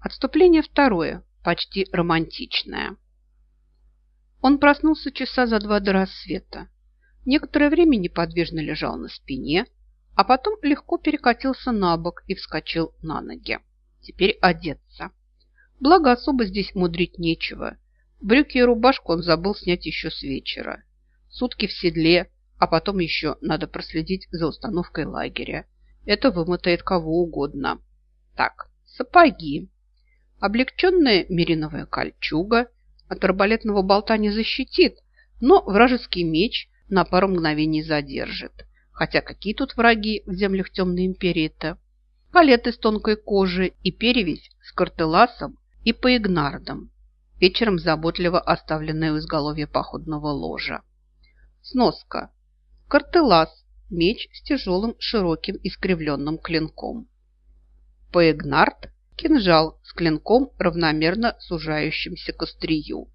Отступление второе, почти романтичное. Он проснулся часа за два до рассвета. Некоторое время неподвижно лежал на спине, а потом легко перекатился на бок и вскочил на ноги. Теперь одеться. Благо, особо здесь мудрить нечего. Брюки и рубашку он забыл снять еще с вечера. Сутки в седле, а потом еще надо проследить за установкой лагеря. Это вымотает кого угодно. Так, сапоги. Облегченная мериновая кольчуга от арбалетного болта не защитит, но вражеский меч на пару мгновений задержит. Хотя какие тут враги в землях темной империи-то? Палет из тонкой кожи и перевязь с картеласом и поигнардом, вечером заботливо оставленная у изголовья походного ложа. Сноска. Картелас – меч с тяжелым, широким, искривленным клинком. Поигнард – кинжал с клинком, равномерно сужающимся к острию.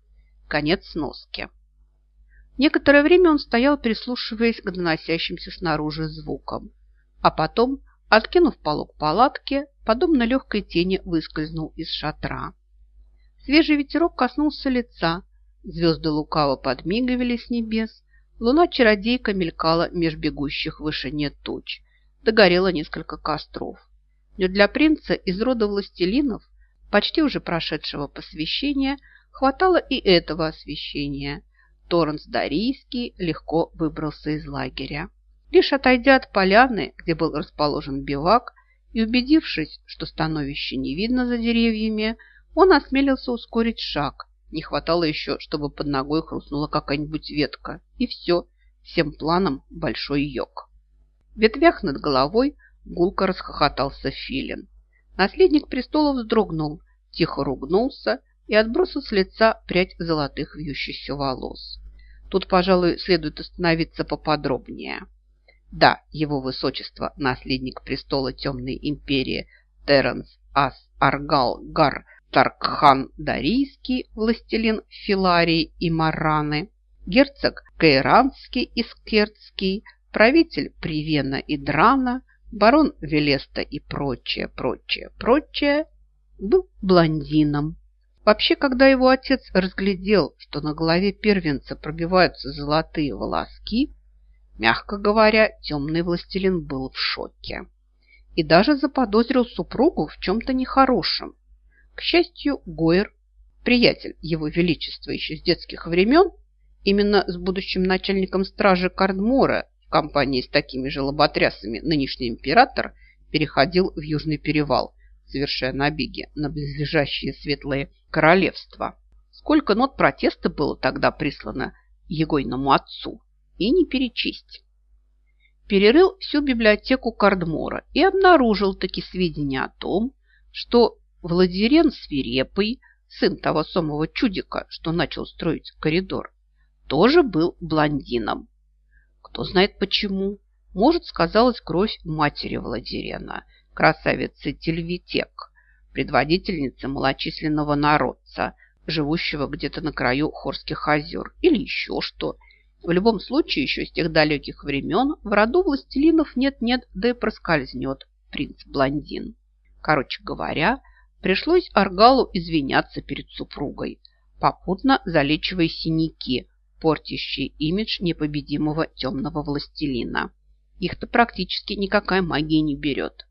Конец сноски. Некоторое время он стоял, прислушиваясь к доносящимся снаружи звукам, а потом, откинув полог палатки, подобно легкой тени выскользнул из шатра. Свежий ветерок коснулся лица, звезды лукаво подмигивали с небес, луна-чародейка мелькала меж бегущих в вышине туч, догорело несколько костров. Но для принца из рода властелинов, почти уже прошедшего посвящения, хватало и этого освещения. Торренс Дарийский легко выбрался из лагеря. Лишь отойдя от поляны, где был расположен бивак, и убедившись, что становище не видно за деревьями, он осмелился ускорить шаг. Не хватало еще, чтобы под ногой хрустнула какая-нибудь ветка. И все, всем планом большой йог. В ветвях над головой гулко расхохотался филин. Наследник престола вздрогнул, тихо ругнулся и отбросил с лица прядь золотых вьющихся волос. Тут, пожалуй, следует остановиться поподробнее. Да, его высочество, наследник престола Темной империи Теренс Ас Аргал Гар Таркхан Дарийский, властелин Филарии и Мараны, герцог Кайранский и Скертский, правитель Привена и Драна, барон Велеста и прочее, прочее, прочее, был блондином. Вообще, когда его отец разглядел, что на голове первенца пробиваются золотые волоски, Мягко говоря, темный властелин был в шоке. И даже заподозрил супругу в чем-то нехорошем. К счастью, Гойер, приятель его величества еще с детских времен, именно с будущим начальником стражи Кардмора в компании с такими же лоботрясами нынешний император переходил в Южный перевал, совершая набеги на близлежащие светлые королевства. Сколько нот протеста было тогда прислано егойному отцу и не перечесть. Перерыл всю библиотеку Кардмора и обнаружил такие сведения о том, что Владирен Свирепый, сын того самого чудика, что начал строить коридор, тоже был блондином. Кто знает почему. Может, сказалась кровь матери Владирена, красавицы Тельвитек, предводительницы малочисленного народца, живущего где-то на краю Хорских озер, или еще что – в любом случае, еще с тех далеких времен в роду властелинов нет-нет, да и проскользнет принц-блондин. Короче говоря, пришлось Аргалу извиняться перед супругой, попутно залечивая синяки, портящие имидж непобедимого темного властелина. Их-то практически никакая магия не берет.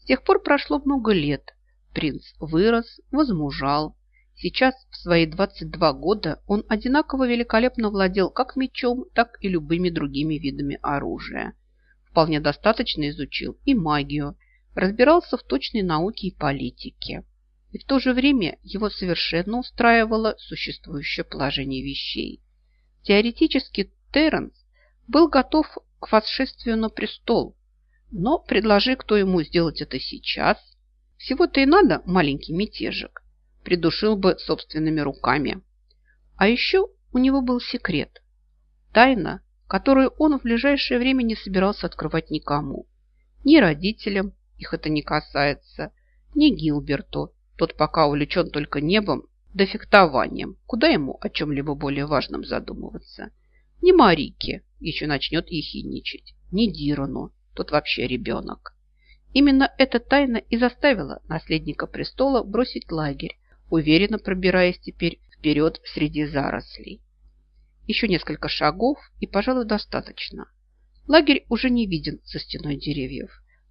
С тех пор прошло много лет. Принц вырос, возмужал, Сейчас, в свои 22 года, он одинаково великолепно владел как мечом, так и любыми другими видами оружия. Вполне достаточно изучил и магию, разбирался в точной науке и политике. И в то же время его совершенно устраивало существующее положение вещей. Теоретически Терренс был готов к восшествию на престол, но предложи кто ему сделать это сейчас. Всего-то и надо маленький мятежик придушил бы собственными руками. А еще у него был секрет. Тайна, которую он в ближайшее время не собирался открывать никому. Ни родителям, их это не касается, ни Гилберту, тот пока увлечен только небом да фехтованием, куда ему о чем-либо более важном задумываться. Ни Марике, еще начнет ехидничать, ни Дирону, тот вообще ребенок. Именно эта тайна и заставила наследника престола бросить лагерь, уверенно пробираясь теперь вперед среди зарослей. Еще несколько шагов, и, пожалуй, достаточно. Лагерь уже не виден за стеной деревьев,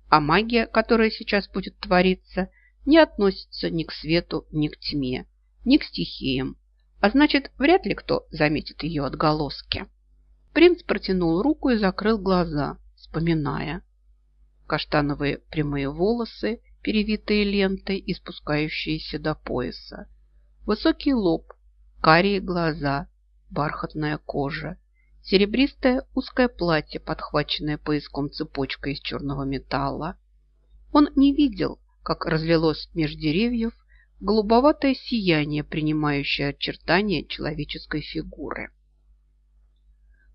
а магия, которая сейчас будет твориться, не относится ни к свету, ни к тьме, ни к стихиям, а значит, вряд ли кто заметит ее отголоски. Принц протянул руку и закрыл глаза, вспоминая. Каштановые прямые волосы, перевитые лентой и спускающиеся до пояса. Высокий лоб, карие глаза, бархатная кожа, серебристое узкое платье, подхваченное пояском цепочкой из черного металла. Он не видел, как разлилось меж деревьев голубоватое сияние, принимающее очертания человеческой фигуры.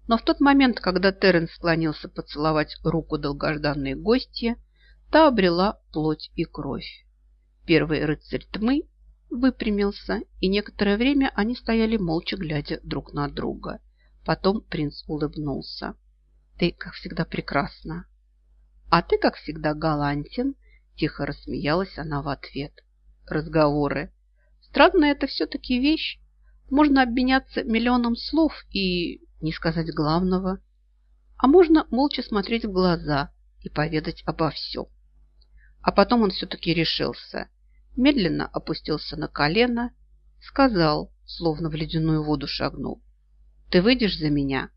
Но в тот момент, когда Террен склонился поцеловать руку долгожданной гостья, та обрела плоть и кровь. Первый рыцарь тьмы выпрямился, и некоторое время они стояли молча, глядя друг на друга. Потом принц улыбнулся. «Ты, как всегда, прекрасна». «А ты, как всегда, галантен», – тихо рассмеялась она в ответ. «Разговоры. Странная это все-таки вещь. Можно обменяться миллионом слов и не сказать главного. А можно молча смотреть в глаза и поведать обо всем. А потом он все-таки решился. Медленно опустился на колено, сказал, словно в ледяную воду шагнул. «Ты выйдешь за меня?»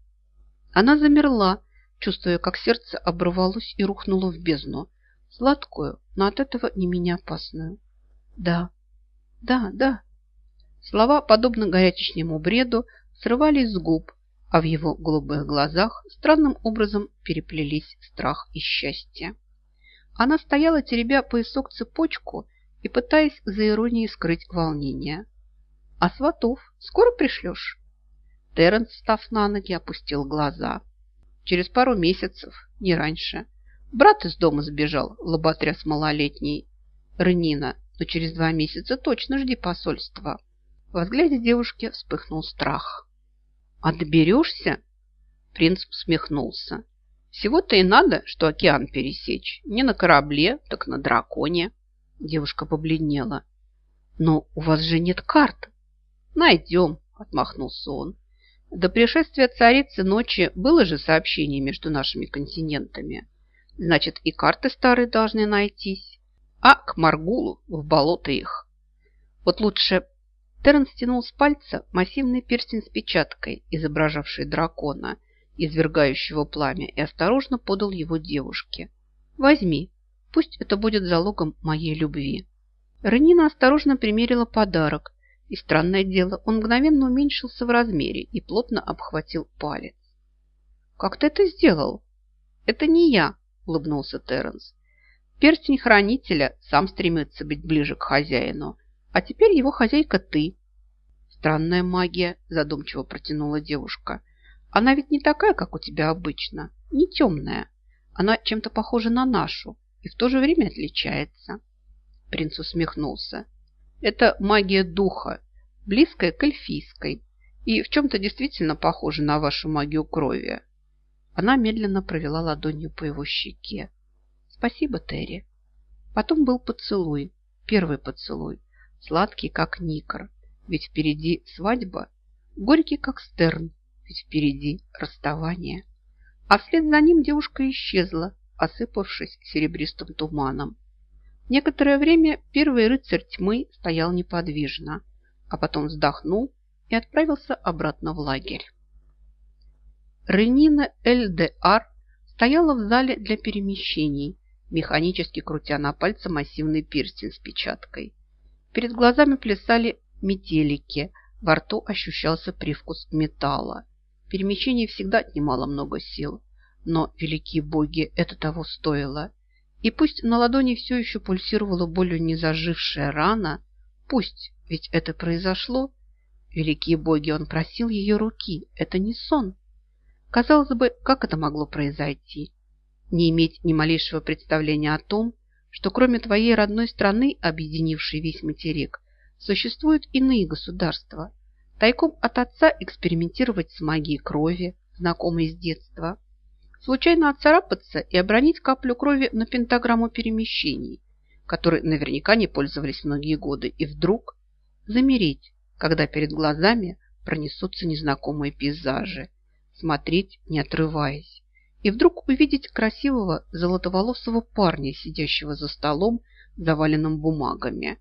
Она замерла, чувствуя, как сердце оборвалось и рухнуло в бездну. Сладкую, но от этого не менее опасную. «Да, да, да». Слова, подобно горячечному бреду, срывались с губ, а в его голубых глазах странным образом переплелись страх и счастье. Она стояла, теребя поясок цепочку и пытаясь за иронией скрыть волнение. «А сватов скоро пришлешь?» Терренс, став на ноги, опустил глаза. «Через пару месяцев, не раньше. Брат из дома сбежал, лоботряс малолетний. Ренина, но через два месяца точно жди посольства». Во взгляде девушки вспыхнул страх. «Отберешься?» Принц усмехнулся. «Всего-то и надо, что океан пересечь. Не на корабле, так на драконе». Девушка побледнела. «Но у вас же нет карт». «Найдем», — отмахнулся он. «До пришествия царицы ночи было же сообщение между нашими континентами. Значит, и карты старые должны найтись. А к Маргулу в болото их. Вот лучше Террен стянул с пальца массивный перстень с печаткой, изображавший дракона, извергающего пламя, и осторожно подал его девушке. «Возьми, пусть это будет залогом моей любви». Ренина осторожно примерила подарок, и, странное дело, он мгновенно уменьшился в размере и плотно обхватил палец. «Как ты это сделал?» «Это не я», – улыбнулся Терренс. «Перстень хранителя сам стремится быть ближе к хозяину, а теперь его хозяйка ты. Странная магия, задумчиво протянула девушка. Она ведь не такая, как у тебя обычно, не темная. Она чем-то похожа на нашу и в то же время отличается. Принц усмехнулся. Это магия духа, близкая к эльфийской и в чем-то действительно похожа на вашу магию крови. Она медленно провела ладонью по его щеке. Спасибо, Терри. Потом был поцелуй, первый поцелуй, сладкий, как никр, ведь впереди свадьба, горький, как стерн, ведь впереди расставание. А вслед за ним девушка исчезла, осыпавшись серебристым туманом. Некоторое время первый рыцарь тьмы стоял неподвижно, а потом вздохнул и отправился обратно в лагерь. Ренина Эль-де-Ар стояла в зале для перемещений, механически крутя на пальце массивный перстень с печаткой. Перед глазами плясали метелики, во рту ощущался привкус металла. Перемещение всегда отнимало много сил, но, великие боги, это того стоило. И пусть на ладони все еще пульсировала болью незажившая рана, пусть, ведь это произошло, великие боги, он просил ее руки, это не сон. Казалось бы, как это могло произойти? Не иметь ни малейшего представления о том, что кроме твоей родной страны, объединившей весь материк, существуют иные государства. Тайком от отца экспериментировать с магией крови, знакомой с детства. случайно отцарапаться и обронить каплю крови на пентаграмму перемещений, которой наверняка не пользовались многие годы, и вдруг замереть, когда перед глазами пронесутся незнакомые пейзажи, смотреть, не отрываясь, и вдруг увидеть красивого золотоволосого парня, сидящего за столом, заваленным бумагами.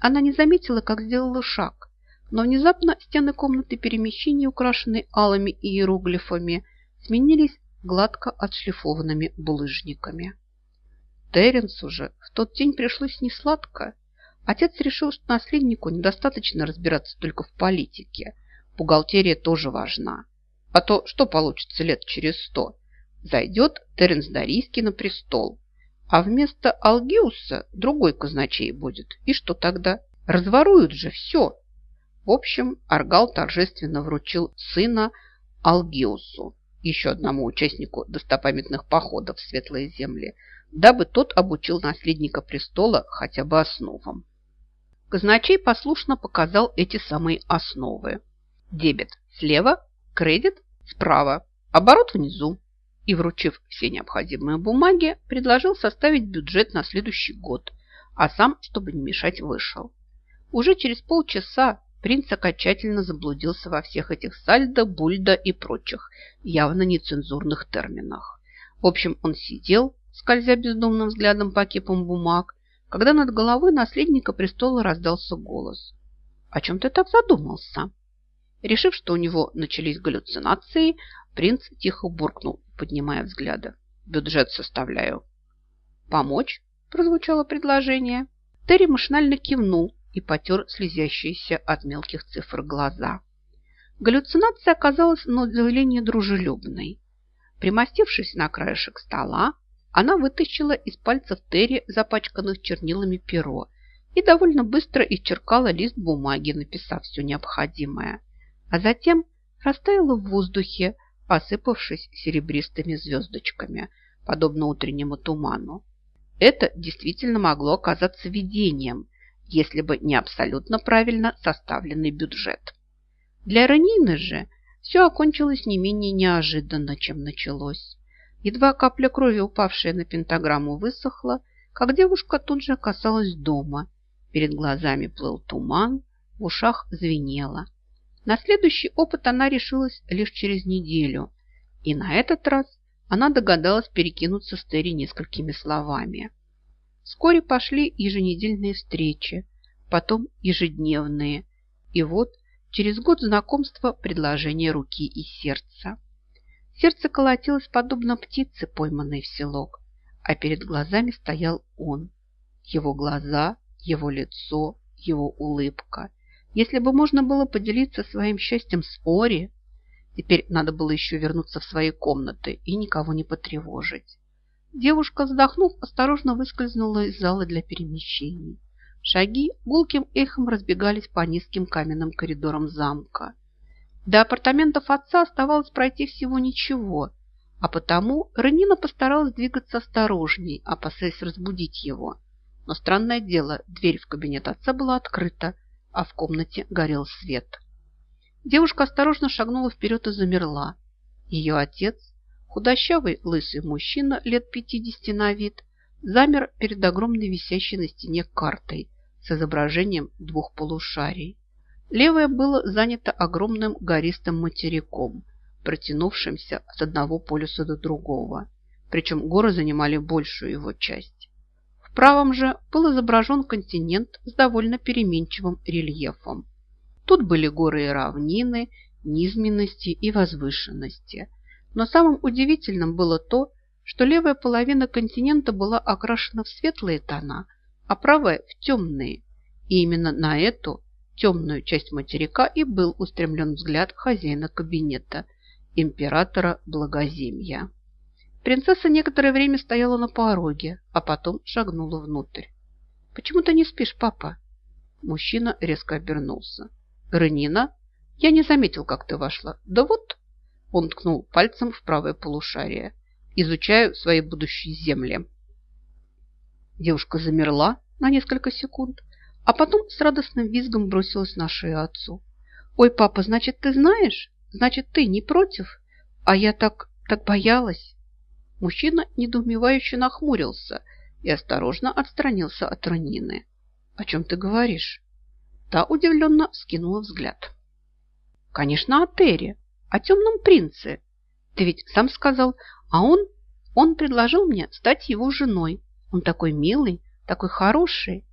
Она не заметила, как сделала шаг, но внезапно стены комнаты перемещений, украшенные алыми иероглифами, сменились гладко отшлифованными булыжниками. Теренсу же в тот день пришлось несладко. Отец решил, что наследнику недостаточно разбираться только в политике. Бухгалтерия тоже важна. А то что получится лет через сто? Зайдет Теренс Дарийский на престол, а вместо Алгиуса другой казначей будет. И что тогда? Разворуют же все. В общем, Аргал торжественно вручил сына Алгиусу, еще одному участнику достопамятных походов в Светлые Земли, дабы тот обучил наследника престола хотя бы основам. Казначей послушно показал эти самые основы. Дебет слева, кредит справа, оборот внизу и, вручив все необходимые бумаги, предложил составить бюджет на следующий год, а сам, чтобы не мешать, вышел. Уже через полчаса принц окончательно заблудился во всех этих сальдо, бульдо и прочих явно нецензурных терминах. В общем, он сидел, скользя бездумным взглядом по кипам бумаг, когда над головой наследника престола раздался голос. «О чем ты так задумался?» Решив, что у него начались галлюцинации, принц тихо буркнул поднимая взгляды. «Бюджет составляю». «Помочь?» – прозвучало предложение. Терри машинально кивнул и потер слезящиеся от мелких цифр глаза. Галлюцинация оказалась на удивление дружелюбной. Примостившись на краешек стола, она вытащила из пальцев Терри запачканных чернилами перо и довольно быстро исчеркала лист бумаги, написав все необходимое. А затем растаяла в воздухе, осыпавшись серебристыми звездочками, подобно утреннему туману. Это действительно могло оказаться видением, если бы не абсолютно правильно составленный бюджет. Для Ранины же все окончилось не менее неожиданно, чем началось. Едва капля крови, упавшая на пентаграмму, высохла, как девушка тут же оказалась дома. Перед глазами плыл туман, в ушах звенело. На следующий опыт она решилась лишь через неделю, и на этот раз она догадалась перекинуться с Терри несколькими словами. Вскоре пошли еженедельные встречи, потом ежедневные, и вот через год знакомства предложение руки и сердца. Сердце колотилось подобно птице, пойманной в селок, а перед глазами стоял он. Его глаза, его лицо, его улыбка – если бы можно было поделиться своим счастьем с Ори, теперь надо было еще вернуться в свои комнаты и никого не потревожить. Девушка, вздохнув, осторожно выскользнула из зала для перемещений. Шаги гулким эхом разбегались по низким каменным коридорам замка. До апартаментов отца оставалось пройти всего ничего, а потому Ренина постаралась двигаться осторожней, опасаясь разбудить его. Но странное дело, дверь в кабинет отца была открыта, а в комнате горел свет. Девушка осторожно шагнула вперед и замерла. Ее отец, худощавый лысый мужчина лет пятидесяти на вид, замер перед огромной висящей на стене картой с изображением двух полушарий. Левое было занято огромным гористым материком, протянувшимся от одного полюса до другого. Причем горы занимали большую его часть правом же был изображен континент с довольно переменчивым рельефом. Тут были горы и равнины, низменности и возвышенности. Но самым удивительным было то, что левая половина континента была окрашена в светлые тона, а правая – в темные. И именно на эту темную часть материка и был устремлен взгляд хозяина кабинета, императора Благоземья. Принцесса некоторое время стояла на пороге, а потом шагнула внутрь. «Почему ты не спишь, папа?» Мужчина резко обернулся. «Ренина? Я не заметил, как ты вошла. Да вот...» Он ткнул пальцем в правое полушарие. «Изучаю свои будущие земли». Девушка замерла на несколько секунд, а потом с радостным визгом бросилась на шею отцу. «Ой, папа, значит, ты знаешь? Значит, ты не против? А я так, так боялась!» Мужчина недоумевающе нахмурился и осторожно отстранился от ранины. «О чем ты говоришь?» Та удивленно вскинула взгляд. «Конечно, о Терри, о темном принце. Ты ведь сам сказал, а он... Он предложил мне стать его женой. Он такой милый, такой хороший».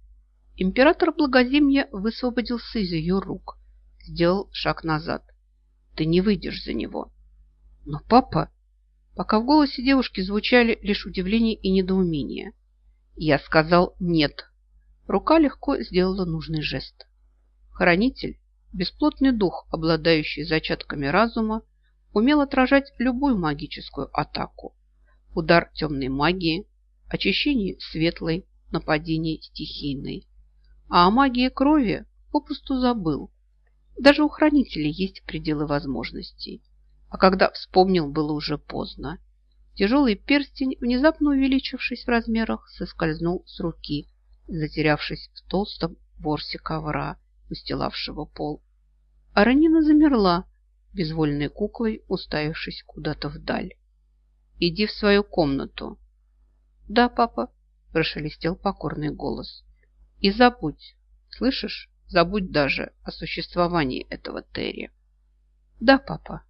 Император Благоземья высвободился из ее рук, сделал шаг назад. «Ты не выйдешь за него». «Но папа...» Пока в голосе девушки звучали лишь удивление и недоумение. Я сказал «нет». Рука легко сделала нужный жест. Хранитель, бесплотный дух, обладающий зачатками разума, умел отражать любую магическую атаку. Удар темной магии, очищение светлой, нападение стихийной. А о магии крови попросту забыл. Даже у хранителей есть пределы возможностей. А когда вспомнил, было уже поздно. Тяжелый перстень, внезапно увеличившись в размерах, соскользнул с руки, затерявшись в толстом ворсе ковра, устилавшего пол. Аранина замерла, безвольной куклой, уставившись куда-то вдаль. «Иди в свою комнату». «Да, папа», – прошелестел покорный голос. «И забудь, слышишь, забудь даже о существовании этого Терри». «Да, папа».